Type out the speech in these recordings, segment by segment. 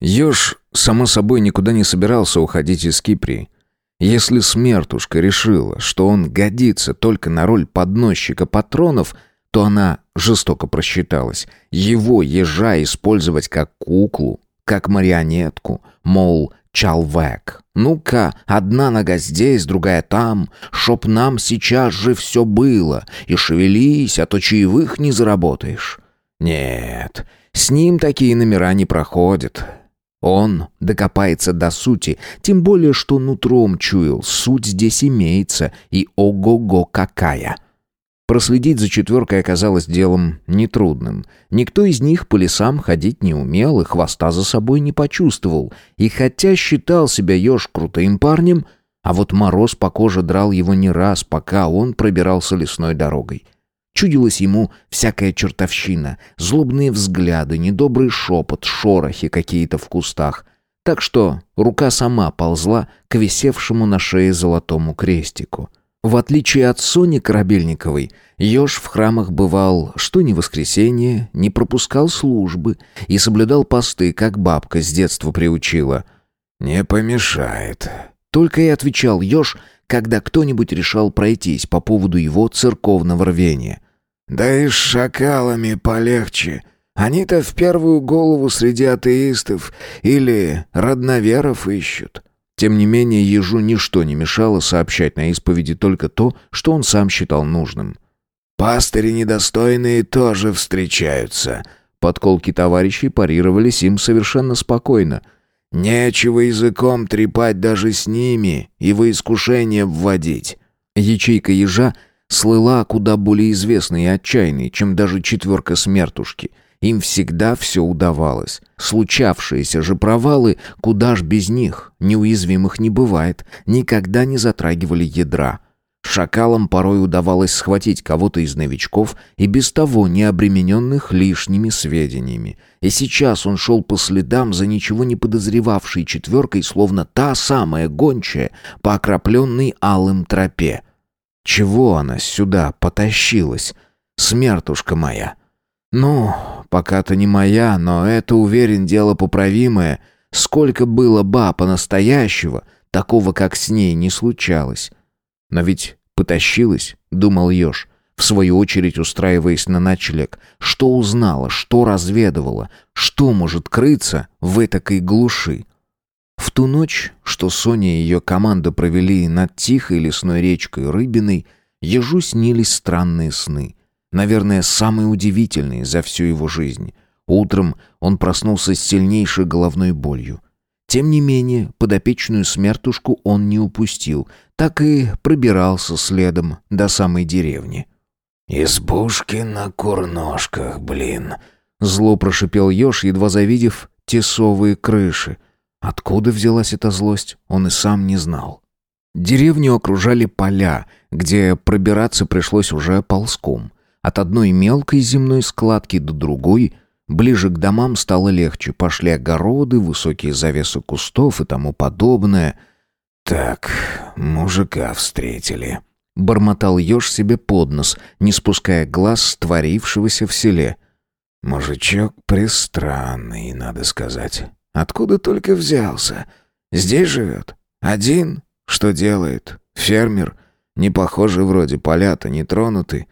Ёж, само собой, никуда не собирался уходить из Киприи. Если смертушка решила, что он годится только на роль подносчика патронов, то она жестоко просчиталась. Его ежа использовать как куклу, как марионетку, мол, чалвек. Ну-ка, одна нога здесь, другая там, чтоб нам сейчас же все было, и шевелись, а то чаевых не заработаешь. Нет, с ним такие номера не проходят. Он докопается до сути, тем более, что нутром чуял, суть здесь имеется, и ого-го какая. Проследить за четверкой оказалось делом нетрудным. Никто из них по лесам ходить не умел и хвоста за собой не почувствовал. И хотя считал себя еж крутым парнем, а вот мороз по коже драл его не раз, пока он пробирался лесной дорогой. Чудилась ему всякая чертовщина, злобные взгляды, недобрый шепот, шорохи какие-то в кустах. Так что рука сама ползла к висевшему на шее золотому крестику. В отличие от Сони Корабельниковой, Ёж в храмах бывал что ни воскресенье, не пропускал службы и соблюдал посты, как бабка с детства приучила. «Не помешает», — только и отвечал Ёж, когда кто-нибудь решал пройтись по поводу его церковного рвения. «Да и с шакалами полегче. Они-то в первую голову среди атеистов или родноверов ищут». Тем не менее, ежу ничто не мешало сообщать на исповеди только то, что он сам считал нужным. «Пастыри недостойные тоже встречаются». Подколки товарищей парировались им совершенно спокойно — Нечего языком трепать даже с ними и во искушение вводить. Ячейка ежа слыла куда более известной и отчаянной, чем даже четверка смертушки. Им всегда все удавалось. Случавшиеся же провалы, куда ж без них, неуязвимых не бывает, никогда не затрагивали ядра. Шакалам порой удавалось схватить кого-то из новичков и без того не обремененных лишними сведениями. И сейчас он шел по следам за ничего не подозревавшей четверкой, словно та самая гончая по окропленной алым тропе. Чего она сюда потащилась? Смертушка моя. Ну, пока-то не моя, но это, уверен, дело поправимое. Сколько было баба настоящего, такого, как с ней, не случалось. Но ведь потащилась, думал Ёж, в свою очередь устраиваясь на ночлег. Что узнала, что разведывала, что может крыться в этакой глуши? В ту ночь, что Соня и ее команда провели над тихой лесной речкой Рыбиной, Ежу снились странные сны. Наверное, самые удивительные за всю его жизнь. Утром он проснулся с сильнейшей головной болью. Тем не менее, подопечную смертушку он не упустил, так и пробирался следом до самой деревни. «Избушки на курножках, блин!» Зло прошипел еж, едва завидев тесовые крыши. Откуда взялась эта злость, он и сам не знал. Деревню окружали поля, где пробираться пришлось уже ползком. От одной мелкой земной складки до другой Ближе к домам стало легче. Пошли огороды, высокие завесы кустов и тому подобное. «Так, мужика встретили», — бормотал еж себе под нос, не спуская глаз с творившегося в селе. «Мужичок пристранный, надо сказать. Откуда только взялся? Здесь живет? Один? Что делает? Фермер? Не похоже вроде, поля-то не тронуты.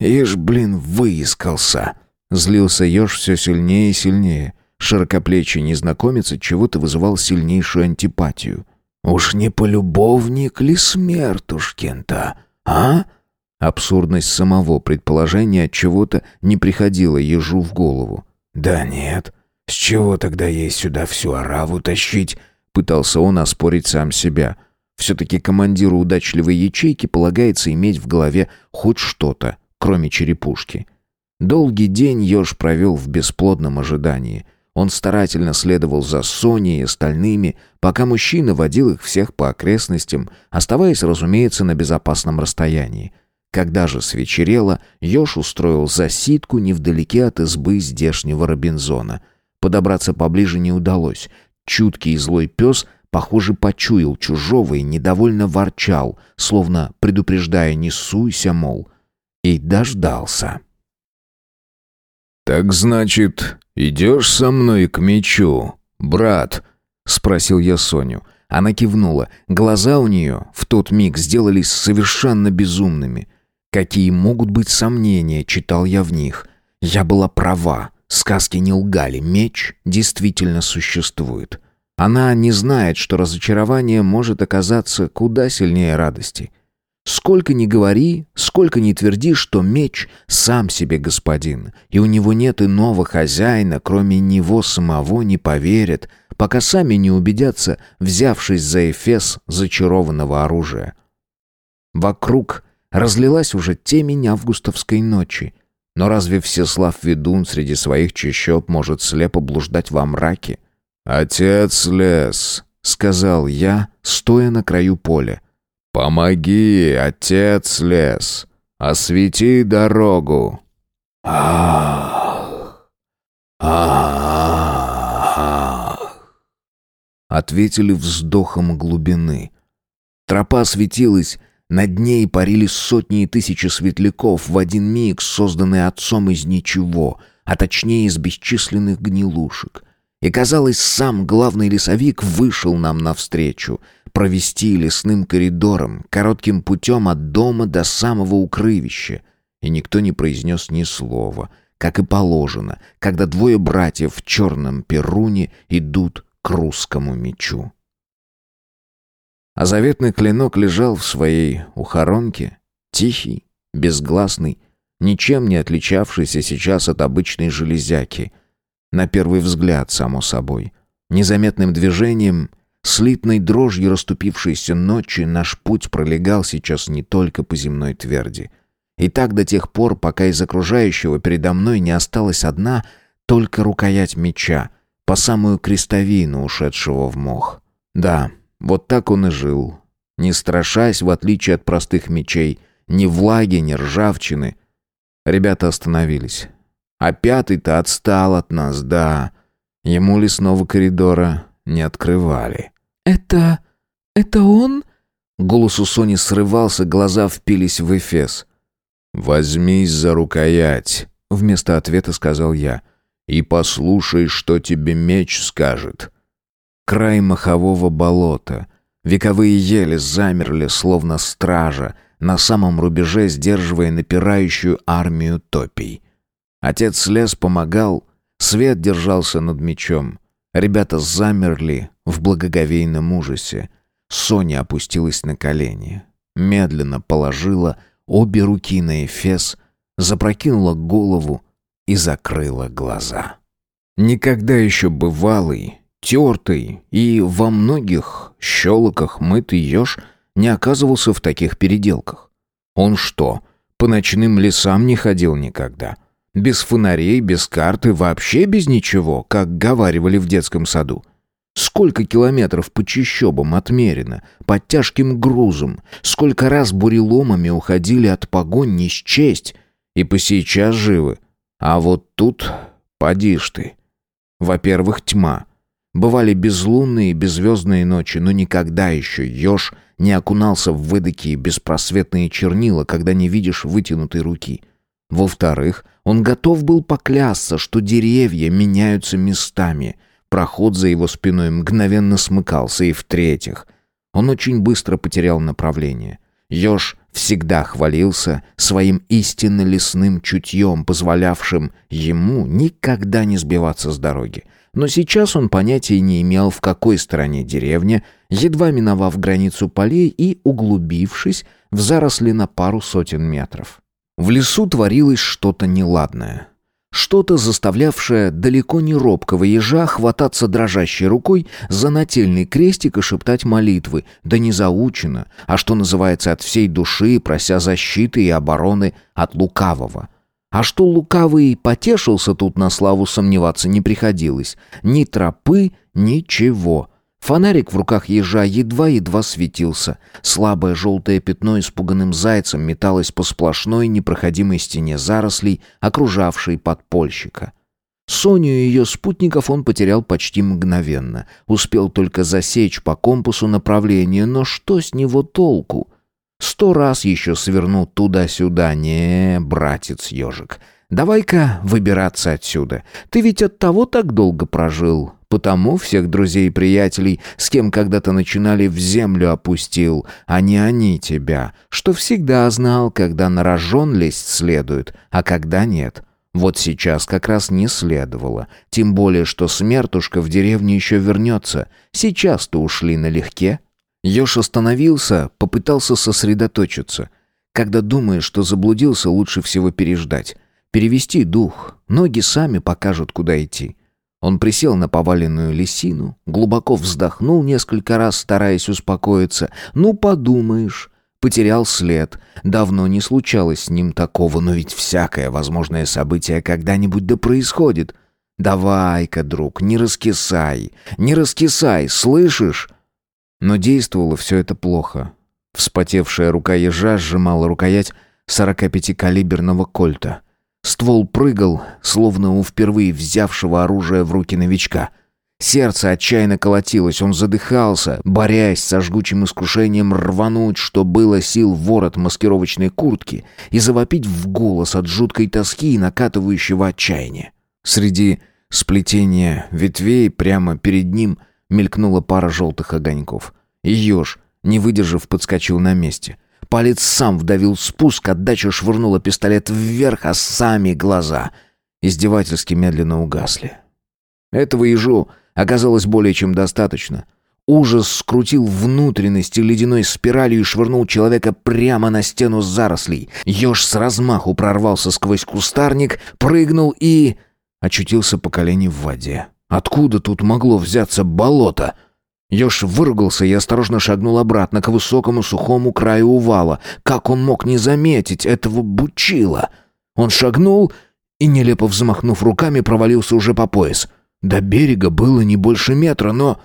Ишь, блин, выискался». Злился еж все сильнее и сильнее. Широкоплечий незнакомец от чего-то вызывал сильнейшую антипатию. «Уж не полюбовник ли смертушкин-то, а?» Абсурдность самого предположения от чего-то не приходила ежу в голову. «Да нет. С чего тогда ей сюда всю ораву тащить?» Пытался он оспорить сам себя. Все-таки командиру удачливой ячейки полагается иметь в голове хоть что-то, кроме черепушки. Долгий день еж провел в бесплодном ожидании. Он старательно следовал за Соней и остальными, пока мужчина водил их всех по окрестностям, оставаясь, разумеется, на безопасном расстоянии. Когда же свечерело, еж устроил засидку невдалеке от избы здешнего Робинзона. Подобраться поближе не удалось. Чуткий и злой пес, похоже, почуял чужого и недовольно ворчал, словно предупреждая «не суйся», мол, и дождался. «Так значит, идешь со мной к мечу, «Брат», — спросил я Соню. Она кивнула. Глаза у нее в тот миг сделались совершенно безумными. Какие могут быть сомнения, читал я в них. Я была права. Сказки не лгали. Меч действительно существует. Она не знает, что разочарование может оказаться куда сильнее радости. Сколько ни говори, сколько ни тверди, что меч сам себе господин, и у него нет иного хозяина, кроме него самого не поверят, пока сами не убедятся, взявшись за эфес зачарованного оружия. Вокруг разлилась уже темень августовской ночи. Но разве Всеслав Ведун среди своих чащоб может слепо блуждать во мраке? «Отец лес», — сказал я, стоя на краю поля. «Помоги, отец лес, освети дорогу». «Ах! Ах!» Ответили вздохом глубины. Тропа светилась, над ней парили сотни и тысячи светляков, в один миг созданные отцом из ничего, а точнее из бесчисленных гнилушек. И, казалось, сам главный лесовик вышел нам навстречу — провести лесным коридором, коротким путем от дома до самого укрывища. И никто не произнес ни слова, как и положено, когда двое братьев в черном перуне идут к русскому мечу. А заветный клинок лежал в своей ухоронке, тихий, безгласный, ничем не отличавшийся сейчас от обычной железяки. На первый взгляд, само собой. Незаметным движением — Слитной дрожью расступившейся ночи наш путь пролегал сейчас не только по земной тверди. И так до тех пор, пока из окружающего передо мной не осталась одна только рукоять меча, по самую крестовину ушедшего в мох. Да, вот так он и жил, не страшась, в отличие от простых мечей, ни влаги, ни ржавчины. Ребята остановились. А пятый-то отстал от нас, да. Ему лесного коридора не открывали. «Это... это он?» Голос у Сони срывался, глаза впились в эфес. «Возьмись за рукоять», — вместо ответа сказал я, «и послушай, что тебе меч скажет». Край махового болота. Вековые ели замерли, словно стража, на самом рубеже сдерживая напирающую армию топий. Отец слез помогал, свет держался над мечом. Ребята замерли в благоговейном ужасе. Соня опустилась на колени, медленно положила обе руки на эфес, запрокинула голову и закрыла глаза. Никогда еще бывалый, тертый и во многих щелоках мытый еж не оказывался в таких переделках. Он что, по ночным лесам не ходил никогда? Без фонарей, без карты, вообще без ничего, как говаривали в детском саду. Сколько километров по чащобам отмерено, под тяжким грузом, сколько раз буреломами уходили от погонь не счесть, и по сейчас живы. А вот тут поди ж ты. Во-первых, тьма. Бывали безлунные и беззвездные ночи, но никогда еще еж не окунался в выдакие беспросветные чернила, когда не видишь вытянутой руки. Во-вторых, он готов был поклясться, что деревья меняются местами. Проход за его спиной мгновенно смыкался. И в-третьих, он очень быстро потерял направление. Ёж всегда хвалился своим истинно лесным чутьем, позволявшим ему никогда не сбиваться с дороги. Но сейчас он понятия не имел, в какой стороне деревня, едва миновав границу полей и углубившись в заросли на пару сотен метров. В лесу творилось что-то неладное. Что-то, заставлявшее далеко не робкого ежа хвататься дрожащей рукой за нательный крестик и шептать молитвы, да не заучено, а что называется от всей души, прося защиты и обороны от лукавого. А что лукавый потешился тут на славу, сомневаться не приходилось. Ни тропы, ничего. Фонарик в руках ежа едва-едва светился. Слабое желтое пятно испуганным зайцем металось по сплошной непроходимой стене зарослей, окружавшей подпольщика. Соню и ее спутников он потерял почти мгновенно. Успел только засечь по компасу направление, но что с него толку? Сто раз еще свернул туда-сюда. Не, братец ежик, Давай-ка выбираться отсюда. Ты ведь от того так долго прожил. Потому всех друзей и приятелей, с кем когда-то начинали, в землю опустил, а не они тебя, что всегда знал, когда на рожон лезть следует, а когда нет. Вот сейчас как раз не следовало. Тем более, что смертушка в деревне еще вернется. Сейчас-то ушли налегке. Ёж остановился, попытался сосредоточиться. Когда думаешь, что заблудился, лучше всего переждать. Перевести дух. Ноги сами покажут, куда идти. Он присел на поваленную лисину, глубоко вздохнул несколько раз, стараясь успокоиться. «Ну, подумаешь». Потерял след. Давно не случалось с ним такого, но ведь всякое возможное событие когда-нибудь да происходит. «Давай-ка, друг, не раскисай, не раскисай, слышишь?» Но действовало все это плохо. Вспотевшая рука ежа сжимала рукоять 45-калиберного кольта — Ствол прыгал, словно у впервые взявшего оружие в руки новичка. Сердце отчаянно колотилось, он задыхался, борясь со жгучим искушением рвануть, что было сил в ворот маскировочной куртки, и завопить в голос от жуткой тоски и накатывающего отчаяния. Среди сплетения ветвей прямо перед ним мелькнула пара желтых огоньков. И еж, не выдержав, подскочил на месте. Палец сам вдавил спуск, отдача швырнула пистолет вверх, а сами глаза издевательски медленно угасли. Этого ежу оказалось более чем достаточно. Ужас скрутил внутренности ледяной спиралью и швырнул человека прямо на стену зарослей. Еж с размаху прорвался сквозь кустарник, прыгнул и... очутился по колени в воде. Откуда тут могло взяться болото? — Ёж выругался и осторожно шагнул обратно к высокому сухому краю увала. Как он мог не заметить этого бучила? Он шагнул и, нелепо взмахнув руками, провалился уже по пояс. До берега было не больше метра, но...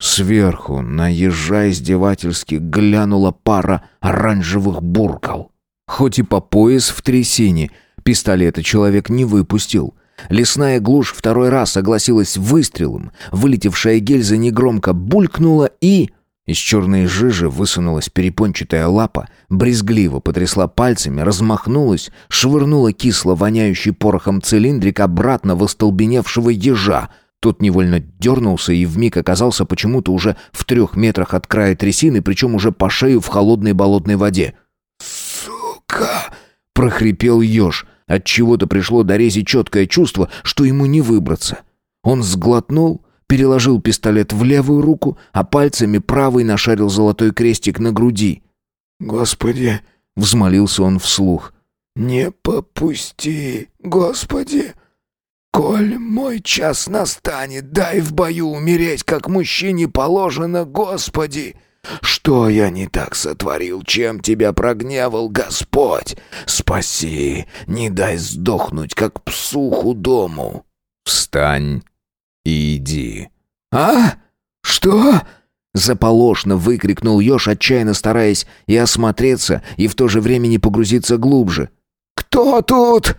Сверху на ежа издевательски глянула пара оранжевых буркал. Хоть и по пояс в трясине, пистолета человек не выпустил — Лесная глушь второй раз согласилась выстрелом. Вылетевшая гильза негромко булькнула и... Из черной жижи высунулась перепончатая лапа, брезгливо потрясла пальцами, размахнулась, швырнула кисло воняющий порохом цилиндрик обратно в остолбеневшего ежа. Тот невольно дернулся и вмиг оказался почему-то уже в трех метрах от края трясины, причем уже по шею в холодной болотной воде. «Сука!» — прохрипел еж. От чего то пришло до рези четкое чувство, что ему не выбраться. Он сглотнул, переложил пистолет в левую руку, а пальцами правой нашарил золотой крестик на груди. «Господи!» — взмолился он вслух. «Не попусти, Господи! Коль мой час настанет, дай в бою умереть, как мужчине положено, Господи!» Что я не так сотворил, чем тебя прогневал Господь? Спаси, не дай сдохнуть, как псу худому. Встань и иди. А? Что? Заполошно выкрикнул Ёж, отчаянно стараясь и осмотреться, и в то же время не погрузиться глубже. «Кто тут?»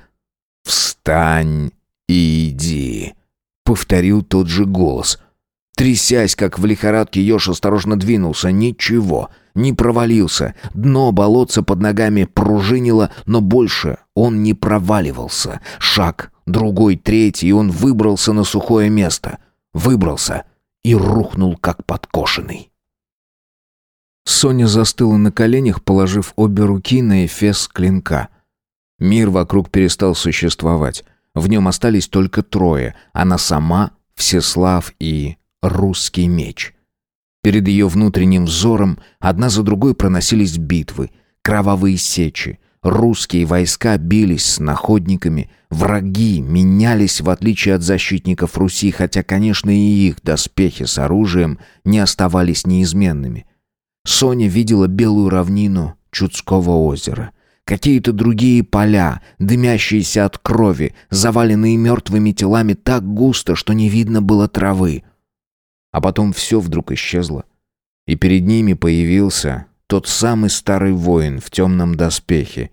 «Встань и иди», — повторил тот же голос — Трясясь, как в лихорадке, еж осторожно двинулся. Ничего, не провалился. Дно болотца под ногами пружинило, но больше он не проваливался. Шаг, другой, третий, и он выбрался на сухое место. Выбрался и рухнул, как подкошенный. Соня застыла на коленях, положив обе руки на эфес клинка. Мир вокруг перестал существовать. В нем остались только трое. Она сама, Всеслав и русский меч. Перед ее внутренним взором одна за другой проносились битвы, кровавые сечи. Русские войска бились с находниками, враги менялись в отличие от защитников Руси, хотя, конечно, и их доспехи с оружием не оставались неизменными. Соня видела белую равнину Чудского озера — Какие-то другие поля, дымящиеся от крови, заваленные мертвыми телами так густо, что не видно было травы. А потом все вдруг исчезло. И перед ними появился тот самый старый воин в темном доспехе.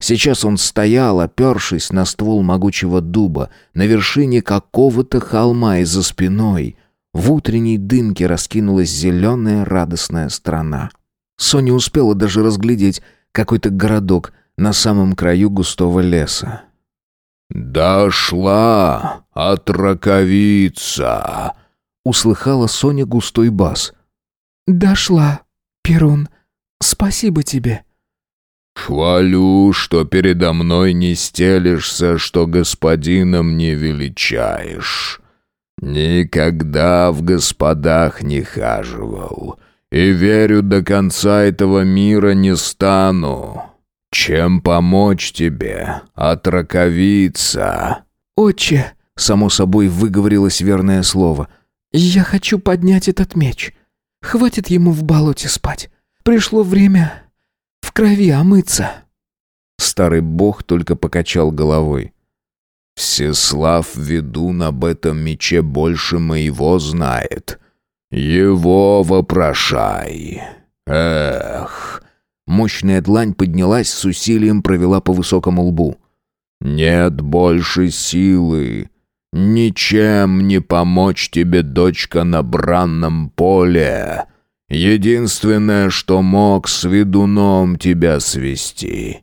Сейчас он стоял, опершись на ствол могучего дуба, на вершине какого-то холма и за спиной. В утренней дымке раскинулась зеленая радостная страна. Соня успела даже разглядеть какой-то городок на самом краю густого леса. «Дошла, отраковица!» — услыхала Соня густой бас. «Дошла, Перун. Спасибо тебе». «Хвалю, что передо мной не стелишься, что господином не величаешь. Никогда в господах не хаживал, и верю, до конца этого мира не стану. Чем помочь тебе, отраковица?» «Отче», — само собой выговорилось верное слово, — «я хочу поднять этот меч. Хватит ему в болоте спать. Пришло время в крови омыться». Старый бог только покачал головой. «Всеслав ведун об этом мече больше моего знает. Его вопрошай. Эх!» Мощная длань поднялась, с усилием провела по высокому лбу. «Нет больше силы. Ничем не помочь тебе, дочка, на бранном поле. Единственное, что мог с ведуном тебя свести.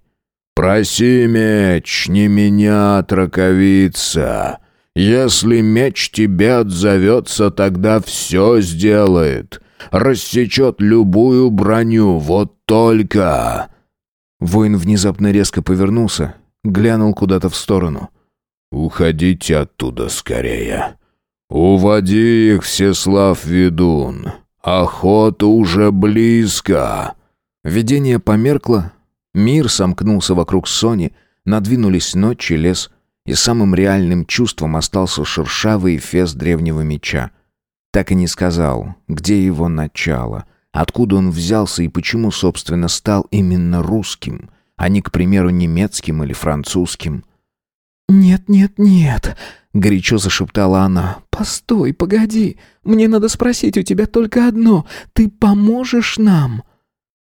Проси меч, не меня, траковица. Если меч тебе отзовется, тогда все сделает. Рассечет любую броню, вот только...» Воин внезапно резко повернулся, глянул куда-то в сторону. «Уходите оттуда скорее. Уводи их, Всеслав Ведун. Охота уже близко!» Видение померкло, мир сомкнулся вокруг Сони, надвинулись ночь и лес, и самым реальным чувством остался шершавый эфес древнего меча. Так и не сказал, где его начало, откуда он взялся и почему, собственно, стал именно русским, а не, к примеру, немецким или французским. «Нет, нет, нет», — горячо зашептала она. «Постой, погоди. Мне надо спросить у тебя только одно. Ты поможешь нам?»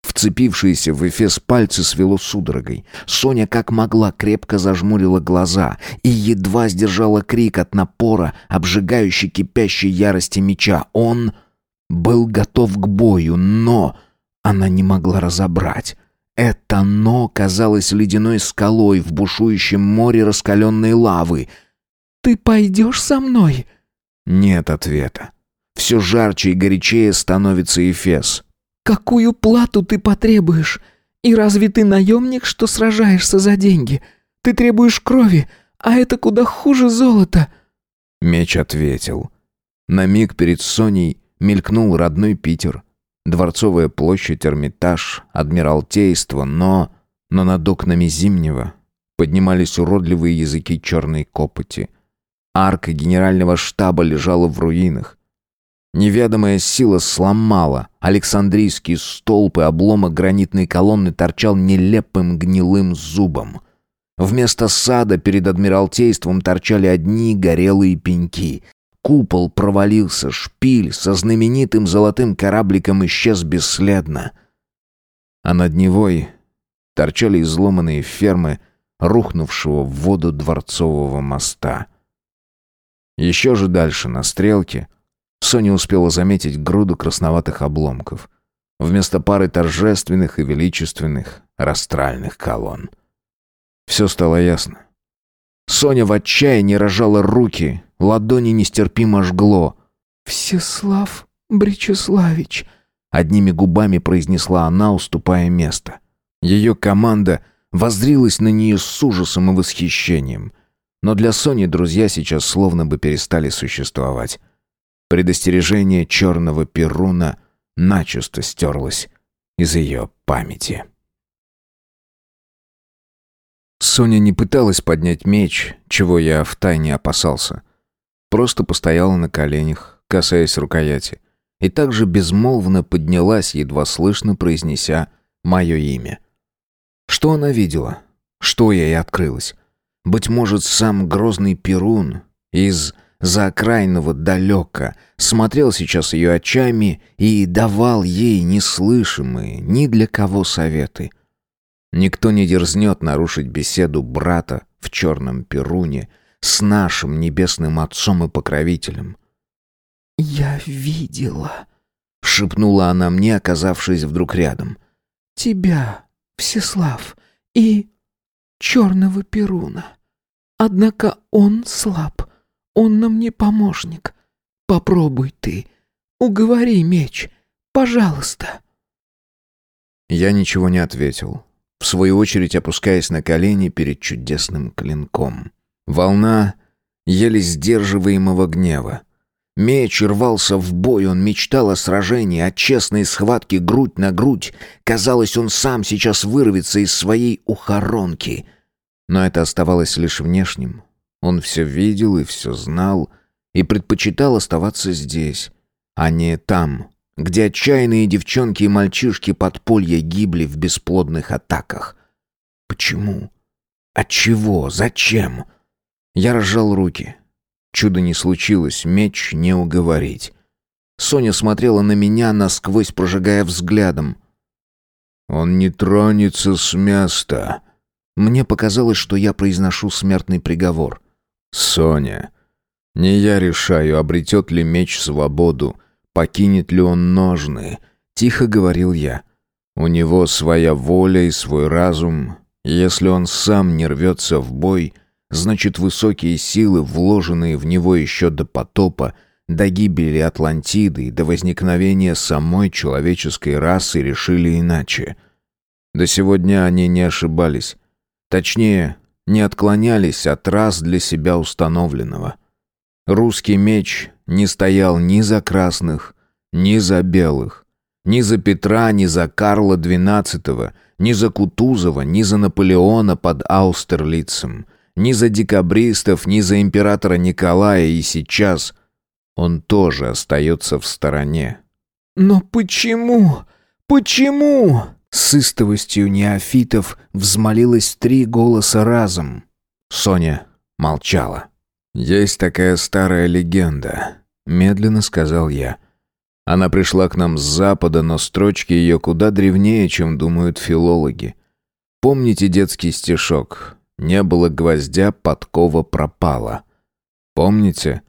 Вцепившиеся в эфес пальцы свело судорогой. Соня как могла крепко зажмурила глаза и едва сдержала крик от напора, обжигающей кипящей ярости меча. Он был готов к бою, но она не могла разобрать. Это «но» казалось ледяной скалой в бушующем море раскаленной лавы. «Ты пойдешь со мной?» Нет ответа. Все жарче и горячее становится Эфес. «Какую плату ты потребуешь? И разве ты наемник, что сражаешься за деньги? Ты требуешь крови, а это куда хуже золота». Меч ответил. На миг перед Соней мелькнул родной Питер. Дворцовая площадь, Эрмитаж, Адмиралтейство, но... Но над окнами Зимнего поднимались уродливые языки черной копоти. Арка генерального штаба лежала в руинах. Неведомая сила сломала. Александрийский столб и обломок гранитной колонны торчал нелепым гнилым зубом. Вместо сада перед Адмиралтейством торчали одни горелые пеньки. Купол провалился, шпиль со знаменитым золотым корабликом исчез бесследно. А над Невой торчали изломанные фермы рухнувшего в воду дворцового моста. Еще же дальше, на стрелке, Соня успела заметить груду красноватых обломков. Вместо пары торжественных и величественных растральных колонн. Все стало ясно. Соня в отчаянии рожала руки, ладони нестерпимо жгло. «Всеслав Бречеславич», — одними губами произнесла она, уступая место. Ее команда воззрилась на нее с ужасом и восхищением. Но для Сони друзья сейчас словно бы перестали существовать. Предостережение черного перуна начисто стерлось из ее памяти. Соня не пыталась поднять меч, чего я втайне опасался. Просто постояла на коленях, касаясь рукояти, и также безмолвно поднялась, едва слышно произнеся мое имя. Что она видела? Что ей открылось? Быть может, сам грозный Перун из заокраинного далека смотрел сейчас ее очами и давал ей неслышимые ни для кого советы — Никто не дерзнет нарушить беседу брата в черном перуне с нашим небесным отцом и покровителем. «Я видела», — шепнула она мне, оказавшись вдруг рядом. «Тебя, Всеслав, и черного перуна. Однако он слаб. Он нам не помощник. Попробуй ты. Уговори меч. Пожалуйста». Я ничего не ответил, в свою очередь опускаясь на колени перед чудесным клинком. Волна еле сдерживаемого гнева. Меч рвался в бой, он мечтал о сражении, о честной схватке грудь на грудь. Казалось, он сам сейчас вырвется из своей ухоронки. Но это оставалось лишь внешним. Он все видел и все знал, и предпочитал оставаться здесь, а не там, где отчаянные девчонки и мальчишки подполья гибли в бесплодных атаках. Почему? Отчего? Зачем? Я разжал руки. Чудо не случилось, меч не уговорить. Соня смотрела на меня, насквозь прожигая взглядом. «Он не тронется с места». Мне показалось, что я произношу смертный приговор. «Соня, не я решаю, обретет ли меч свободу, покинет ли он ножны», — тихо говорил я. «У него своя воля и свой разум. Если он сам не рвется в бой, значит высокие силы, вложенные в него еще до потопа, до гибели Атлантиды и до возникновения самой человеческой расы решили иначе. До сегодня они не ошибались. Точнее, не отклонялись от раз для себя установленного. Русский меч не стоял ни за красных, ни за белых, ни за Петра, ни за Карла XII, ни за Кутузова, ни за Наполеона под Аустерлицем, ни за декабристов, ни за императора Николая, и сейчас он тоже остается в стороне. «Но почему? Почему?» С истовостью неофитов взмолилось три голоса разом. Соня молчала. «Есть такая старая легенда», — медленно сказал я. Она пришла к нам с запада, но строчки ее куда древнее, чем думают филологи. Помните детский стишок «Не было гвоздя, подкова пропала». Помните?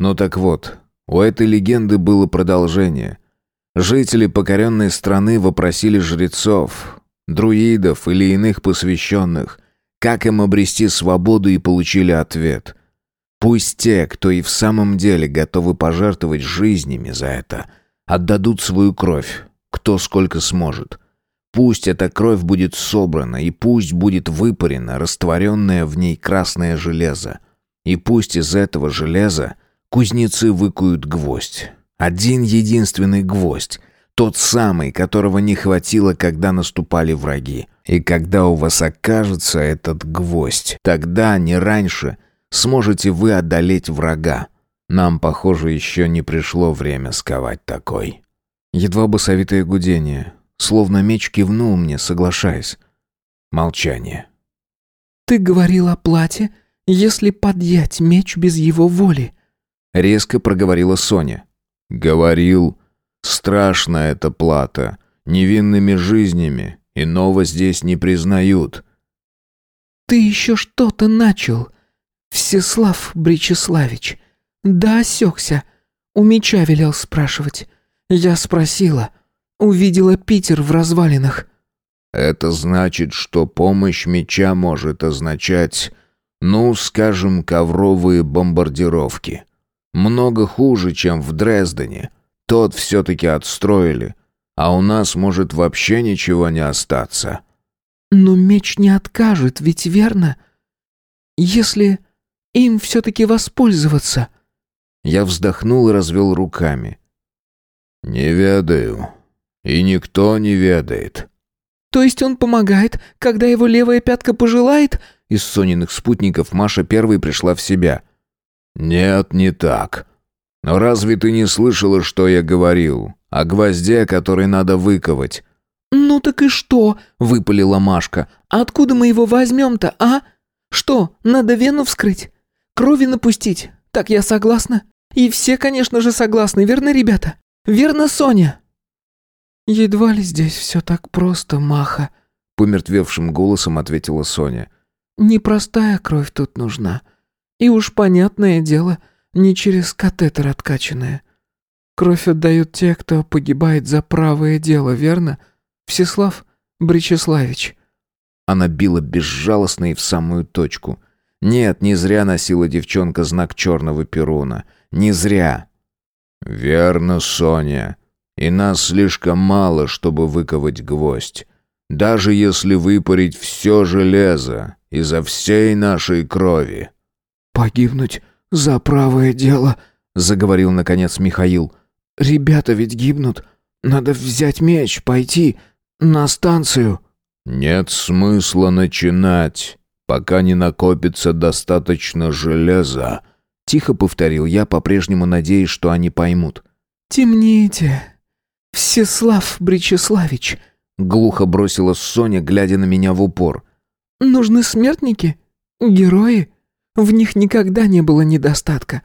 Ну так вот, у этой легенды было продолжение — Жители покоренной страны вопросили жрецов, друидов или иных посвященных, как им обрести свободу и получили ответ. Пусть те, кто и в самом деле готовы пожертвовать жизнями за это, отдадут свою кровь, кто сколько сможет. Пусть эта кровь будет собрана, и пусть будет выпарено растворенное в ней красное железо. И пусть из этого железа кузнецы выкуют гвоздь. Один единственный гвоздь. Тот самый, которого не хватило, когда наступали враги. И когда у вас окажется этот гвоздь, тогда, не раньше, сможете вы одолеть врага. Нам, похоже, еще не пришло время сковать такой. Едва бы совитое гудение. Словно меч кивнул мне, соглашаясь. Молчание. «Ты говорил о плате, если подъять меч без его воли», — резко проговорила Соня. Говорил, страшная эта плата, невинными жизнями, иного здесь не признают. Ты еще что-то начал, Всеслав Бричеславич. Да осекся. У меча велел спрашивать. Я спросила. Увидела Питер в развалинах. Это значит, что помощь меча может означать, ну, скажем, ковровые бомбардировки. Много хуже, чем в Дрездене. Тот все-таки отстроили. А у нас может вообще ничего не остаться. Но меч не откажет, ведь верно? Если им все-таки воспользоваться. Я вздохнул и развел руками. Не ведаю. И никто не ведает. То есть он помогает, когда его левая пятка пожелает? Из Сониных спутников Маша первой пришла в себя. «Нет, не так. Но разве ты не слышала, что я говорил? О гвозде, который надо выковать?» «Ну так и что?» — выпалила Машка. «Откуда мы его возьмем-то, а? Что, надо вену вскрыть? Крови напустить? Так я согласна. И все, конечно же, согласны, верно, ребята? Верно, Соня?» «Едва ли здесь все так просто, Маха», — помертвевшим голосом ответила Соня. «Непростая кровь тут нужна. И уж понятное дело, не через катетер откачанная. Кровь отдают те, кто погибает за правое дело, верно? Всеслав Бричеславич. Она била безжалостно и в самую точку. Нет, не зря носила девчонка знак черного перуна. Не зря. «Верно, Соня. И нас слишком мало, чтобы выковать гвоздь. Даже если выпарить все железо изо всей нашей крови». «Погибнуть за правое дело», — заговорил наконец Михаил. «Ребята ведь гибнут. Надо взять меч, пойти на станцию». «Нет смысла начинать, пока не накопится достаточно железа», — тихо повторил я, по-прежнему надеясь, что они поймут. «Темните, Всеслав Бречеславич», — глухо бросила Соня, глядя на меня в упор. «Нужны смертники? Герои? В них никогда не было недостатка.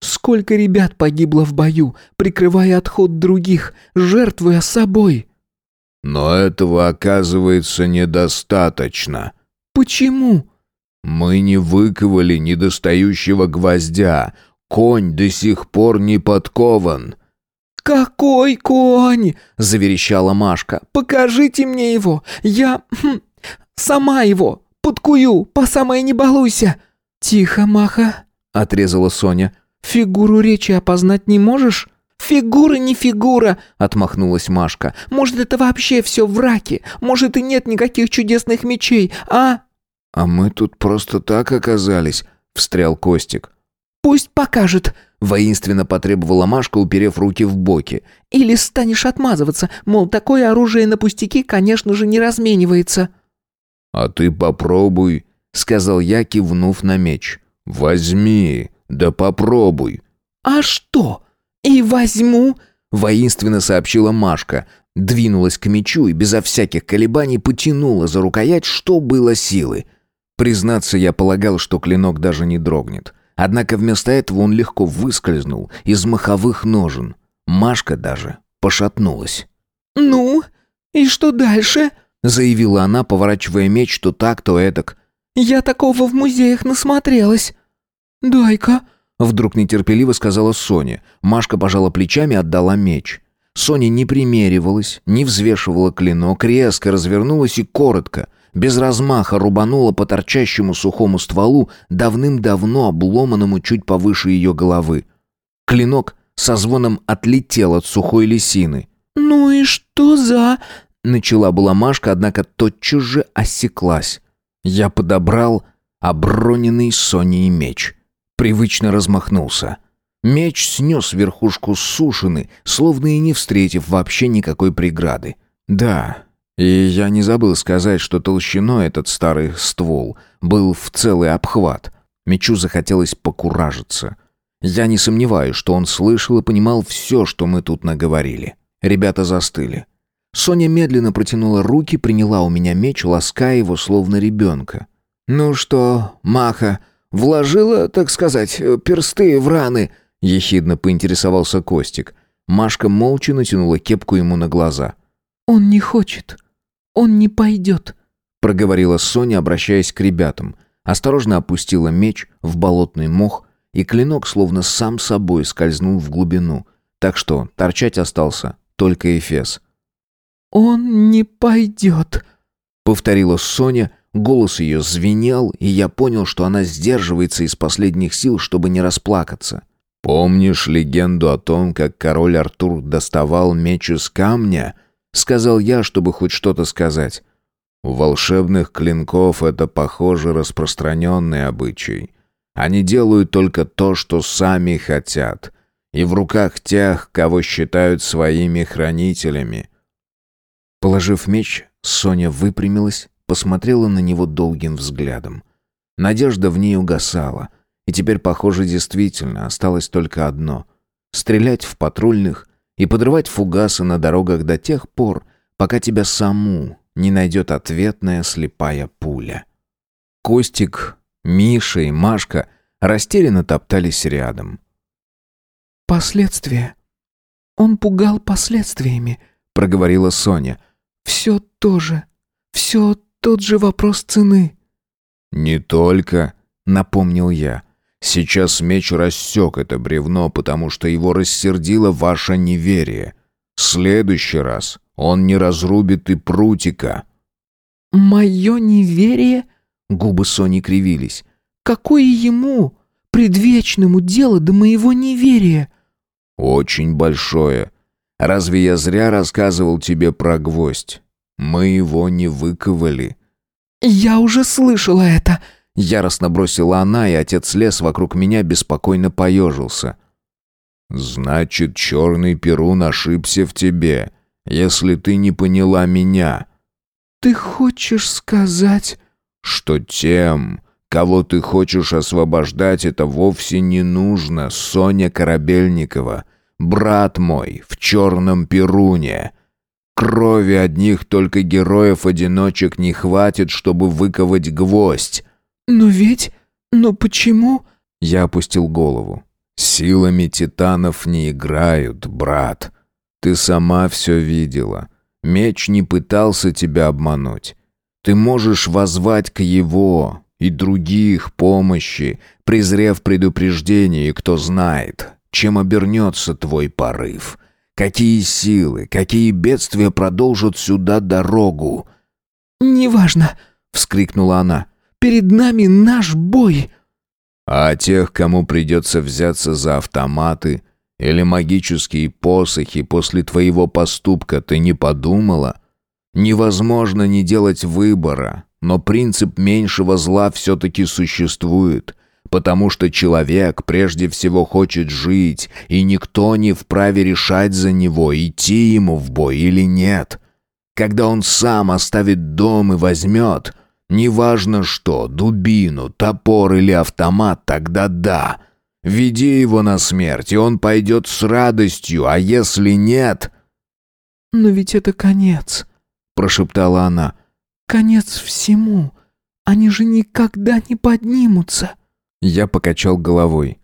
Сколько ребят погибло в бою, прикрывая отход других, жертвуя собой?» Но этого оказывается недостаточно. Почему? Мы не выковали недостающего гвоздя. Конь до сих пор не подкован. Какой конь? заверещала Машка. Покажите мне его. Я хм, сама его подкую, по самое не балуйся. Тихо, Маха, отрезала Соня. Фигуру речи опознать не можешь? «Фигура не фигура!» — отмахнулась Машка. «Может, это вообще все враки? Может, и нет никаких чудесных мечей, а...» «А мы тут просто так оказались», — встрял Костик. «Пусть покажет», — воинственно потребовала Машка, уперев руки в боки. «Или станешь отмазываться, мол, такое оружие на пустяки, конечно же, не разменивается». «А ты попробуй», — сказал я, кивнув на меч. «Возьми, да попробуй». «А что?» «И возьму», — воинственно сообщила Машка. Двинулась к мечу и безо всяких колебаний потянула за рукоять, что было силы. Признаться, я полагал, что клинок даже не дрогнет. Однако вместо этого он легко выскользнул из маховых ножен. Машка даже пошатнулась. «Ну, и что дальше?» — заявила она, поворачивая меч то так, то этак. «Я такого в музеях насмотрелась». «Дай-ка», Вдруг нетерпеливо сказала Соня. Машка пожала плечами, отдала меч. Соня не примеривалась, не взвешивала клинок, резко развернулась и коротко, без размаха рубанула по торчащему сухому стволу, давным-давно обломанному чуть повыше ее головы. Клинок со звоном отлетел от сухой лисины. «Ну и что за...» — начала была Машка, однако тотчас же осеклась. Я подобрал оброненный Соней меч — Привычно размахнулся. Меч снес верхушку сушины, словно и не встретив вообще никакой преграды. Да, и я не забыл сказать, что толщиной этот старый ствол был в целый обхват. Мечу захотелось покуражиться. Я не сомневаюсь, что он слышал и понимал все, что мы тут наговорили. Ребята застыли. Соня медленно протянула руки, приняла у меня меч, лаская его, словно ребенка. «Ну что, Маха?» Вложила, так сказать, персты в раны?» — ехидно поинтересовался Костик. Машка молча натянула кепку ему на глаза. «Он не хочет. Он не пойдет», — проговорила Соня, обращаясь к ребятам. Осторожно опустила меч в болотный мох, и клинок словно сам собой скользнул в глубину, так что торчать остался только Эфес. «Он не пойдет», — повторила Соня, — Голос ее звенел, и я понял, что она сдерживается из последних сил, чтобы не расплакаться. «Помнишь легенду о том, как король Артур доставал меч из камня?» — сказал я, чтобы хоть что-то сказать. «У волшебных клинков это, похоже, распространенный обычай. Они делают только то, что сами хотят, и в руках тех, кого считают своими хранителями». Положив меч, Соня выпрямилась посмотрела на него долгим взглядом. Надежда в ней угасала, и теперь, похоже, действительно осталось только одно — стрелять в патрульных и подрывать фугасы на дорогах до тех пор, пока тебя саму не найдет ответная слепая пуля. Костик, Миша и Машка растерянно топтались рядом. «Последствия. Он пугал последствиями», — проговорила Соня. «Все тоже. Все тот же вопрос цены». «Не только», — напомнил я. «Сейчас меч рассек это бревно, потому что его рассердило ваше неверие. В следующий раз он не разрубит и прутика». «Мое неверие?» — губы Сони кривились. Какое ему, предвечному, дело до моего неверия?» «Очень большое. Разве я зря рассказывал тебе про гвоздь? Мы его не выковали». «Я уже слышала это!» Яростно бросила она, и отец лес вокруг меня беспокойно поежился. «Значит, черный Перун ошибся в тебе, если ты не поняла меня». «Ты хочешь сказать...» «Что тем, кого ты хочешь освобождать, это вовсе не нужно, Соня Корабельникова, брат мой, в черном Перуне». Крови одних только героев-одиночек не хватит, чтобы выковать гвоздь. «Но ведь... Но почему...» Я опустил голову. «Силами титанов не играют, брат. Ты сама все видела. Меч не пытался тебя обмануть. Ты можешь возвать к его и других помощи, презрев предупреждение, и кто знает, чем обернется твой порыв. Какие силы, какие бедствия продолжат сюда дорогу?» «Неважно», — вскрикнула она. Перед нами наш бой!» «А тех, кому придется взяться за автоматы или магические посохи после твоего поступка, ты не подумала? Невозможно не делать выбора, но принцип меньшего зла все-таки существует» потому что человек прежде всего хочет жить, и никто не вправе решать за него, идти ему в бой или нет. Когда он сам оставит дом и возьмет, Неважно что, дубину, топор или автомат, тогда да. Веди его на смерть, и он пойдет с радостью, а если нет... «Но ведь это конец», — прошептала она. «Конец всему. Они же никогда не поднимутся». Я покачал головой.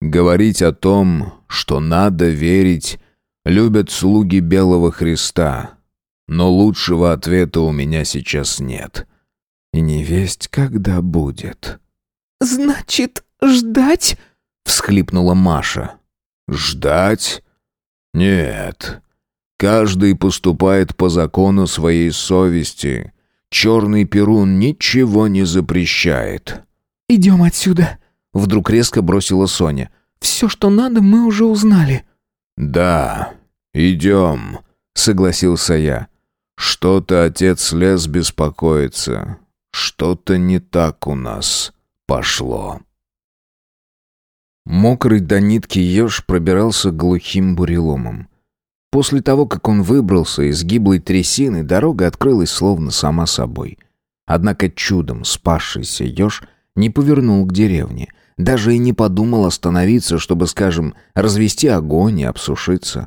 Говорить о том, что надо верить, любят слуги Белого Христа. Но лучшего ответа у меня сейчас нет и не весть, когда будет». «Значит, ждать?» — всхлипнула Маша. «Ждать? Нет. Каждый поступает по закону своей совести. Черный Перун ничего не запрещает». «Идем отсюда», — вдруг резко бросила Соня. «Все, что надо, мы уже узнали». «Да, идем», — согласился я. «Что-то отец лес беспокоится. Что-то не так у нас пошло. Мокрый до нитки еж пробирался глухим буреломом. После того, как он выбрался из гиблой трясины, дорога открылась словно сама собой. Однако чудом спасшийся еж не повернул к деревне, даже и не подумал остановиться, чтобы, скажем, развести огонь и обсушиться.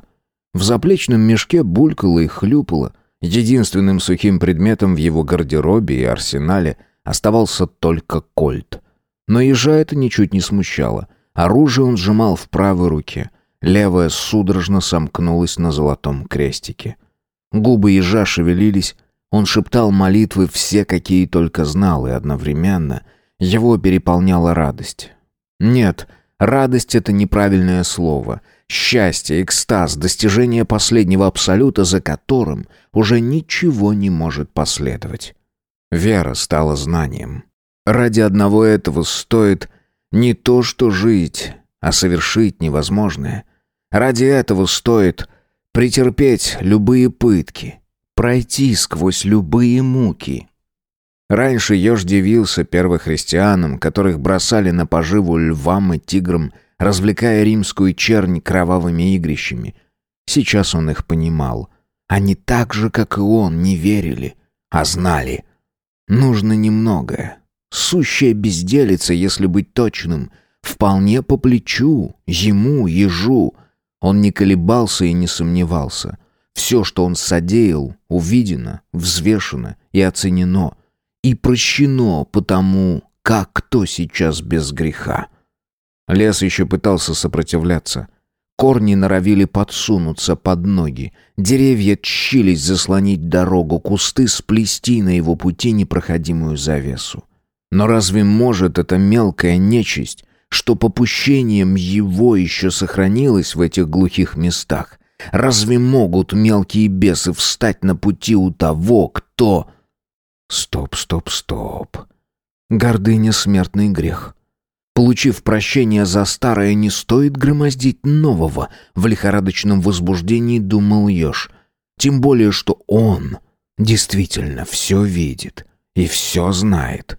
В заплечном мешке булькало и хлюпало — Единственным сухим предметом в его гардеробе и арсенале оставался только кольт. Но ежа это ничуть не смущало. Оружие он сжимал в правой руке. Левая судорожно сомкнулась на золотом крестике. Губы ежа шевелились. Он шептал молитвы все, какие только знал, и одновременно его переполняла радость. Нет, радость — это неправильное слово — Счастье, экстаз, достижение последнего абсолюта, за которым уже ничего не может последовать. Вера стала знанием. Ради одного этого стоит не то что жить, а совершить невозможное. Ради этого стоит претерпеть любые пытки, пройти сквозь любые муки. Раньше еж дивился первохристианам, которых бросали на поживу львам и тиграм – развлекая римскую чернь кровавыми игрищами. Сейчас он их понимал. Они так же, как и он, не верили, а знали. Нужно немногое. Сущая безделица, если быть точным, вполне по плечу, ему, ежу. Он не колебался и не сомневался. Все, что он содеял, увидено, взвешено и оценено. И прощено потому, как кто сейчас без греха. Лес еще пытался сопротивляться. Корни норовили подсунуться под ноги. Деревья тщились заслонить дорогу, кусты сплести на его пути непроходимую завесу. Но разве может эта мелкая нечисть, что попущением его еще сохранилось в этих глухих местах, разве могут мелкие бесы встать на пути у того, кто... Стоп, стоп, стоп. Гордыня — смертный грех. Получив прощение за старое, не стоит громоздить нового. В лихорадочном возбуждении думал Ёж. Тем более, что он действительно все видит и все знает.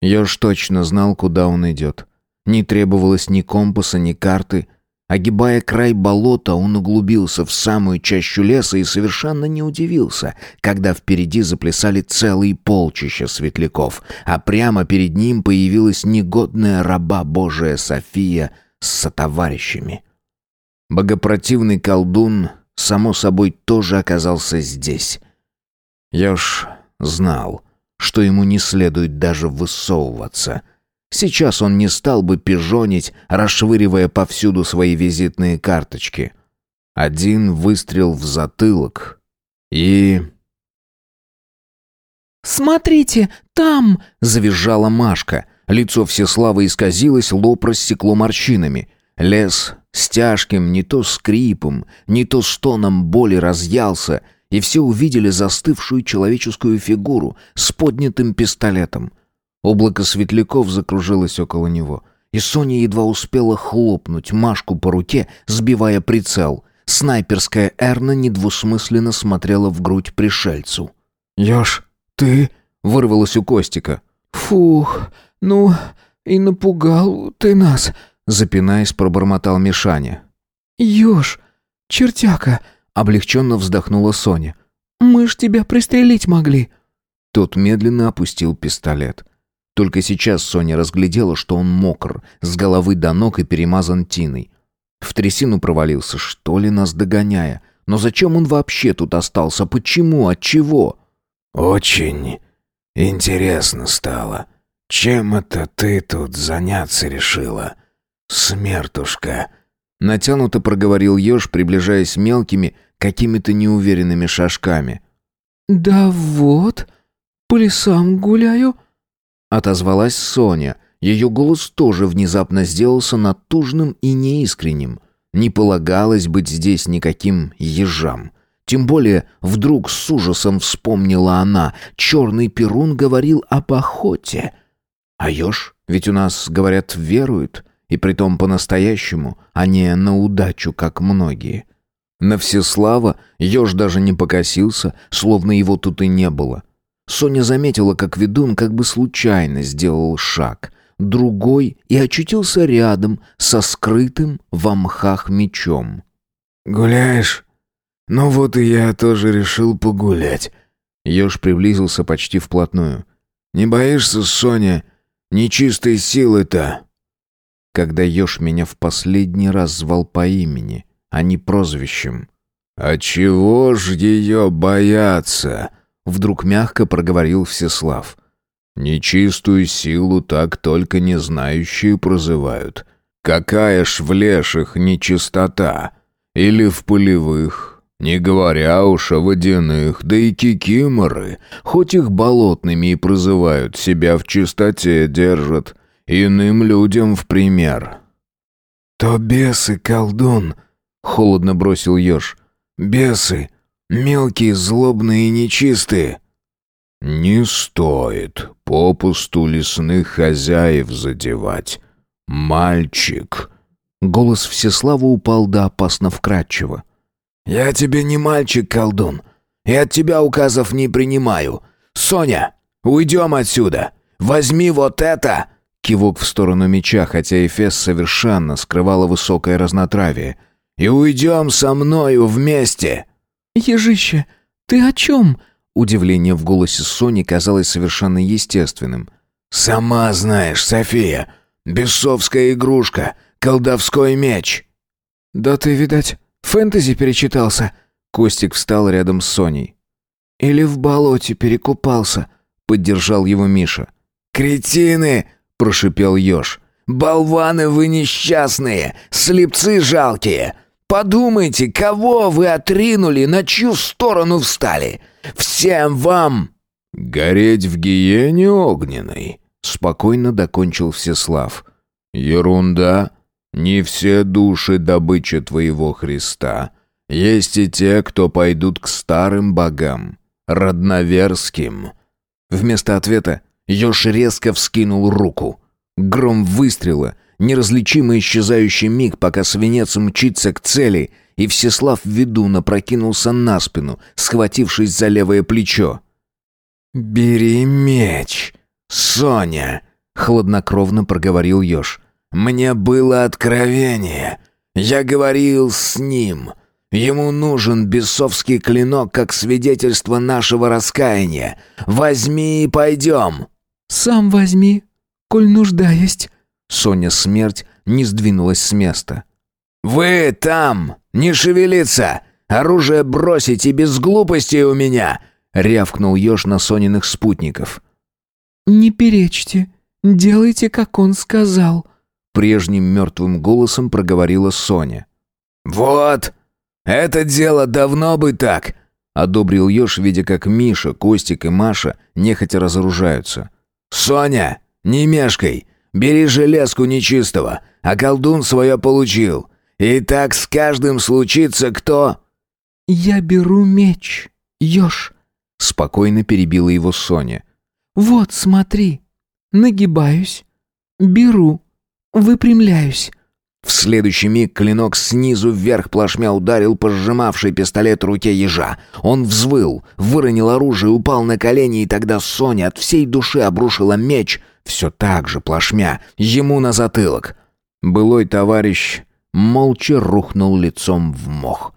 Ёж точно знал, куда он идет. Не требовалось ни компаса, ни карты — Огибая край болота, он углубился в самую чащу леса и совершенно не удивился, когда впереди заплясали целые полчища светляков, а прямо перед ним появилась негодная раба Божия София с сотоварищами. Богопротивный колдун, само собой, тоже оказался здесь. Я уж знал, что ему не следует даже высовываться — Сейчас он не стал бы пижонить, расшвыривая повсюду свои визитные карточки. Один выстрел в затылок и... «Смотрите, там!» — завизжала Машка. Лицо Всеславы исказилось, лоб рассекло морщинами. Лес с тяжким не то скрипом, не то стоном боли разъялся, и все увидели застывшую человеческую фигуру с поднятым пистолетом — Облако светляков закружилось около него, и Соня едва успела хлопнуть Машку по руке, сбивая прицел. Снайперская Эрна недвусмысленно смотрела в грудь пришельцу. «Ёж, ты...» — вырвалось у Костика. «Фух, ну и напугал ты нас», — запинаясь, пробормотал Мишаня. «Ёж, чертяка», — облегченно вздохнула Соня. «Мы ж тебя пристрелить могли». Тот медленно опустил пистолет. Только сейчас Соня разглядела, что он мокр, с головы до ног и перемазан тиной. В трясину провалился, что ли, нас догоняя. Но зачем он вообще тут остался? Почему? От чего? «Очень интересно стало. Чем это ты тут заняться решила, смертушка?» Натянуто проговорил еж, приближаясь мелкими, какими-то неуверенными шажками. «Да вот, по лесам гуляю», Отозвалась Соня. Ее голос тоже внезапно сделался натужным и неискренним. Не полагалось быть здесь никаким ежам. Тем более вдруг с ужасом вспомнила она. Черный перун говорил об охоте. А еж ведь у нас, говорят, веруют. И притом по-настоящему, а не на удачу, как многие. На всеслава еж даже не покосился, словно его тут и не было. Соня заметила, как ведун как бы случайно сделал шаг, другой и очутился рядом со скрытым в мхах мечом. «Гуляешь? Ну вот и я тоже решил погулять». Ёж приблизился почти вплотную. «Не боишься, Соня, нечистой силы-то?» Когда Ёж меня в последний раз звал по имени, а не прозвищем. «А чего ж ее бояться?» Вдруг мягко проговорил Всеслав. «Нечистую силу так только не знающие прозывают. Какая ж в леших нечистота? Или в полевых?» Не говоря уж о водяных, да и кикиморы, хоть их болотными и прозывают, себя в чистоте держат, иным людям в пример. «То бесы, колдун!» — холодно бросил еж. «Бесы, Мелкие, злобные и нечистые. Не стоит попусту лесных хозяев задевать. Мальчик. Голос Всеслава упал до опасно вкрадчиво. Я тебе не мальчик, колдун. И от тебя указов не принимаю. Соня, уйдем отсюда. Возьми вот это. Кивок в сторону меча, хотя Эфес совершенно скрывала высокое разнотравие. «И уйдем со мною вместе!» «Ежище, ты о чем?» Удивление в голосе Сони казалось совершенно естественным. «Сама знаешь, София, бесовская игрушка, колдовской меч». «Да ты, видать, фэнтези перечитался». Костик встал рядом с Соней. «Или в болоте перекупался», — поддержал его Миша. «Кретины!» — прошипел Ёж. «Болваны вы несчастные! Слепцы жалкие! Подумайте, кого вы отринули, на чью сторону встали. Всем вам...» «Гореть в гиене огненной», — спокойно докончил Всеслав. «Ерунда. Не все души добыча твоего Христа. Есть и те, кто пойдут к старым богам, родноверским». Вместо ответа Ёж резко вскинул руку. Гром выстрела, неразличимый исчезающий миг, пока свинец мчится к цели, и Всеслав в виду напрокинулся на спину, схватившись за левое плечо. «Бери меч, Соня!» — хладнокровно проговорил Ёж. «Мне было откровение. Я говорил с ним. Ему нужен бесовский клинок как свидетельство нашего раскаяния. Возьми и пойдем!» «Сам возьми, коль нужда есть». Соня смерть не сдвинулась с места. «Вы там! Не шевелиться! Оружие бросите без глупостей у меня!» — рявкнул еж на Сониных спутников. «Не перечьте, делайте, как он сказал», — прежним мертвым голосом проговорила Соня. «Вот! Это дело давно бы так!» — одобрил еж, видя, как Миша, Костик и Маша нехотя разоружаются. «Соня, не мешкай! Бери железку нечистого, а колдун свое получил. И так с каждым случится кто...» «Я беру меч, еж», — спокойно перебила его Соня. «Вот, смотри, нагибаюсь, беру, выпрямляюсь». В следующий миг клинок снизу вверх плашмя ударил по сжимавшей пистолет руке ежа. Он взвыл, выронил оружие, упал на колени, и тогда Соня от всей души обрушила меч, все так же плашмя, ему на затылок. Былой товарищ молча рухнул лицом в мох.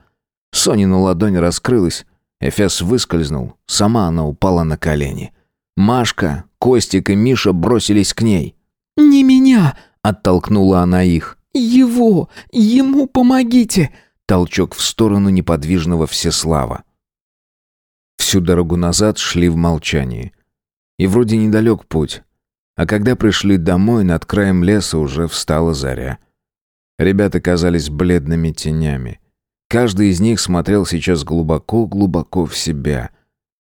Сонина ладонь раскрылась, Эфес выскользнул, сама она упала на колени. Машка, Костик и Миша бросились к ней. «Не меня!» — оттолкнула она их. «Его! Ему помогите!» Толчок в сторону неподвижного Всеслава. Всю дорогу назад шли в молчании. И вроде недалек путь. А когда пришли домой, над краем леса уже встала заря. Ребята казались бледными тенями. Каждый из них смотрел сейчас глубоко-глубоко в себя.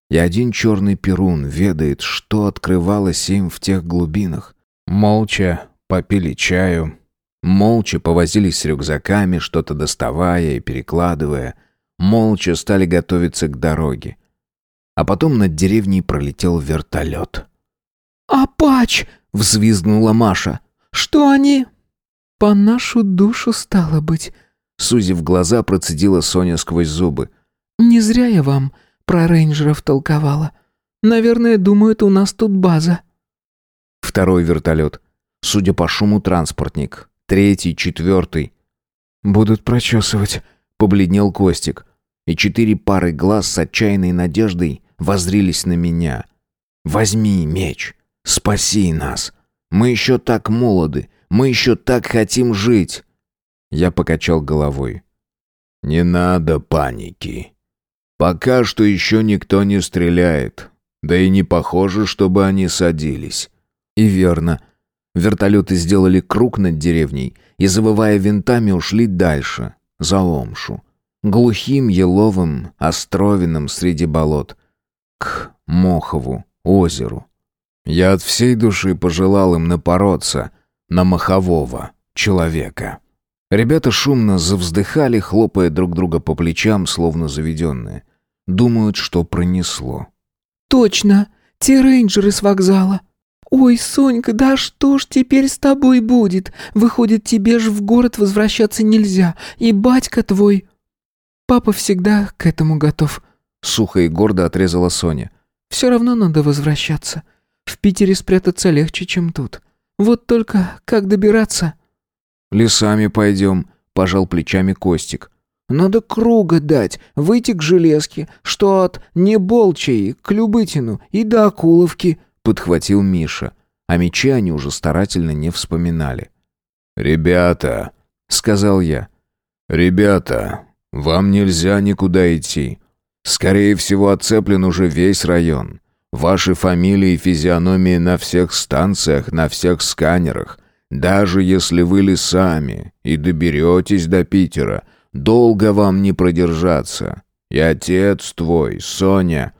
И один черный перун ведает, что открывалось им в тех глубинах. Молча попили чаю, Молча повозились с рюкзаками, что-то доставая и перекладывая. Молча стали готовиться к дороге. А потом над деревней пролетел вертолет. «Апач!» — взвизгнула Маша. «Что они?» «По нашу душу стало быть», — сузив глаза, процедила Соня сквозь зубы. «Не зря я вам про рейнджеров толковала. Наверное, думают, у нас тут база». Второй вертолет. Судя по шуму, транспортник третий, четвертый. «Будут прочесывать», — побледнел Костик. И четыре пары глаз с отчаянной надеждой воззрились на меня. «Возьми меч, спаси нас. Мы еще так молоды, мы еще так хотим жить». Я покачал головой. «Не надо паники. Пока что еще никто не стреляет. Да и не похоже, чтобы они садились». И верно. Вертолеты сделали круг над деревней и, завывая винтами, ушли дальше, за Омшу. Глухим еловым островином среди болот. К Мохову, озеру. Я от всей души пожелал им напороться на махового человека. Ребята шумно завздыхали, хлопая друг друга по плечам, словно заведенные. Думают, что пронесло. «Точно! Те рейнджеры с вокзала!» «Ой, Сонька, да что ж теперь с тобой будет? Выходит, тебе ж в город возвращаться нельзя, и батька твой...» «Папа всегда к этому готов», — сухо и гордо отрезала Соня. «Все равно надо возвращаться. В Питере спрятаться легче, чем тут. Вот только как добираться?» «Лесами пойдем», — пожал плечами Костик. «Надо круга дать, выйти к железке, что от Неболчей к Любытину и до Акуловки», подхватил Миша. а мече они уже старательно не вспоминали. «Ребята», — сказал я, — «ребята, вам нельзя никуда идти. Скорее всего, оцеплен уже весь район. Ваши фамилии и физиономии на всех станциях, на всех сканерах. Даже если вы лесами и доберетесь до Питера, долго вам не продержаться. И отец твой, Соня...»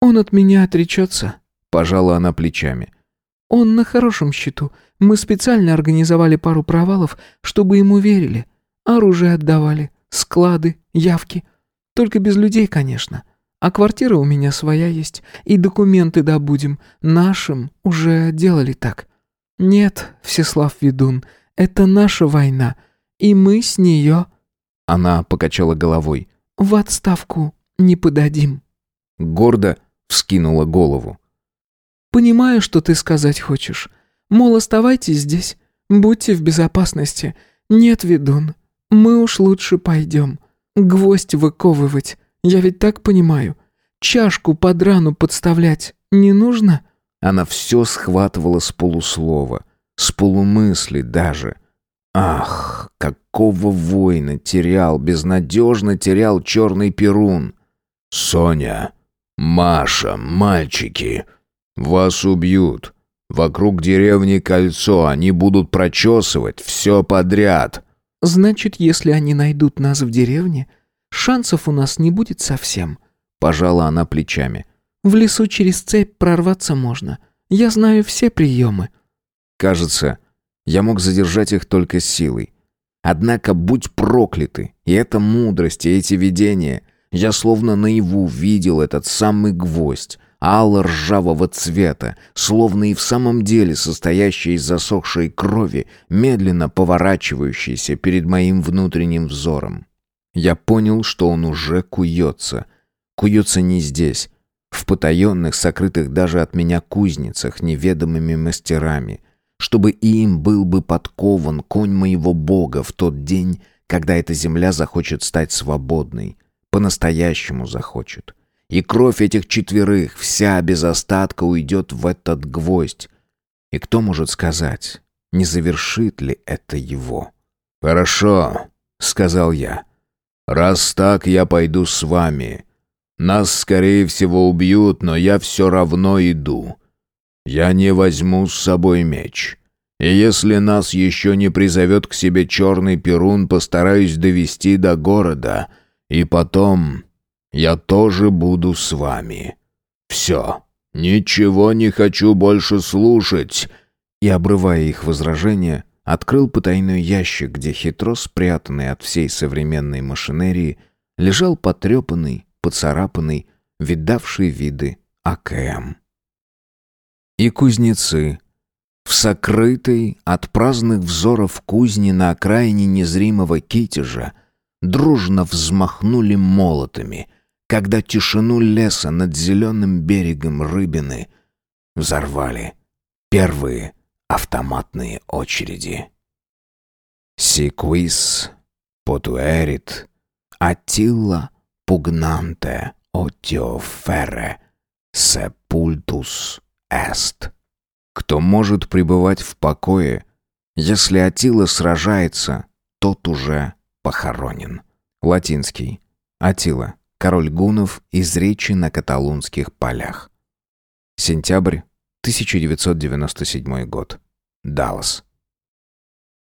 «Он от меня отречется», Пожала она плечами. «Он на хорошем счету. Мы специально организовали пару провалов, чтобы ему верили. Оружие отдавали, склады, явки. Только без людей, конечно. А квартира у меня своя есть, и документы добудем. Нашим уже делали так. Нет, Всеслав Ведун, это наша война, и мы с нее...» Она покачала головой. «В отставку не подадим». Гордо вскинула голову. «Понимаю, что ты сказать хочешь. Мол, оставайтесь здесь, будьте в безопасности. Нет, ведун, мы уж лучше пойдем. Гвоздь выковывать, я ведь так понимаю. Чашку под рану подставлять не нужно?» Она все схватывала с полуслова, с полумысли даже. Ах, какого воина терял, безнадежно терял черный перун. «Соня, Маша, мальчики, вас убьют. Вокруг деревни кольцо, они будут прочесывать все подряд». «Значит, если они найдут нас в деревне, шансов у нас не будет совсем», — пожала она плечами. «В лесу через цепь прорваться можно. Я знаю все приемы». Кажется, я мог задержать их только силой. Однако будь прокляты, и эта мудрость, и эти видения. Я словно наяву видел этот самый гвоздь, алло-ржавого цвета, словно и в самом деле состоящий из засохшей крови, медленно поворачивающийся перед моим внутренним взором. Я понял, что он уже куется. Куется не здесь, в потаенных, сокрытых даже от меня кузницах, неведомыми мастерами, чтобы им был бы подкован конь моего Бога в тот день, когда эта земля захочет стать свободной, по-настоящему захочет. И кровь этих четверых вся без остатка уйдет в этот гвоздь. И кто может сказать, не завершит ли это его? «Хорошо», — сказал я. «Раз так, я пойду с вами. Нас, скорее всего, убьют, но я все равно иду. Я не возьму с собой меч. И если нас еще не призовет к себе черный перун, постараюсь довести до города. И потом я тоже буду с вами. Все. Ничего не хочу больше слушать. И, обрывая их возражения, открыл потайной ящик, где хитро спрятанный от всей современной машинерии лежал потрепанный, поцарапанный, видавший виды АКМ. И кузнецы, в сокрытой от праздных взоров кузни на окраине незримого китежа, дружно взмахнули молотами, когда тишину леса над зеленым берегом рыбины взорвали первые автоматные очереди. Сиквис потуэрит Атилла пугнанте отио ферре сепультус эст. Кто может пребывать в покое, если Атила сражается, тот уже похоронен. Латинский. Атила король гунов из речи на каталунских полях. Сентябрь 1997 год. Даллас.